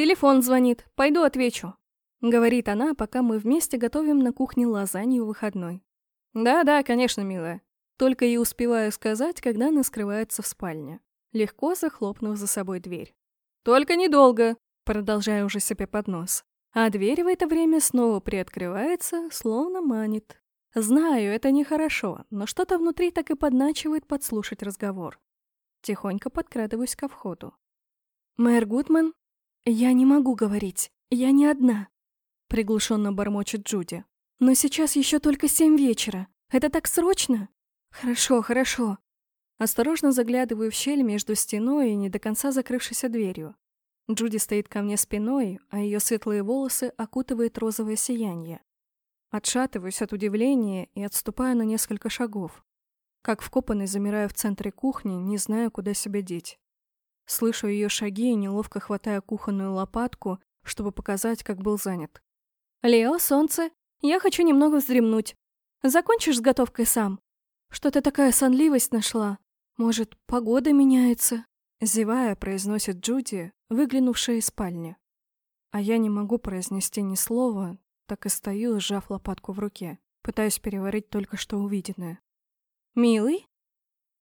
«Телефон звонит, пойду отвечу», — говорит она, пока мы вместе готовим на кухне лазанью выходной. «Да-да, конечно, милая». Только и успеваю сказать, когда она скрывается в спальне, легко захлопнув за собой дверь. «Только недолго», — продолжаю уже себе под нос. А дверь в это время снова приоткрывается, словно манит. Знаю, это нехорошо, но что-то внутри так и подначивает подслушать разговор. Тихонько подкрадываюсь ко входу. «Мэр Гудман?» «Я не могу говорить. Я не одна», — приглушенно бормочет Джуди. «Но сейчас еще только семь вечера. Это так срочно?» «Хорошо, хорошо». Осторожно заглядываю в щель между стеной и не до конца закрывшейся дверью. Джуди стоит ко мне спиной, а ее светлые волосы окутывает розовое сияние. Отшатываюсь от удивления и отступаю на несколько шагов. Как вкопанный замираю в центре кухни, не зная, куда себя деть. Слышу ее шаги и неловко хватаю кухонную лопатку, чтобы показать, как был занят. «Лео, солнце, я хочу немного вздремнуть. Закончишь с готовкой сам? Что-то такая сонливость нашла. Может, погода меняется?» Зевая, произносит Джуди, выглянувшая из спальни. А я не могу произнести ни слова, так и стою, сжав лопатку в руке, пытаясь переварить только что увиденное. «Милый?»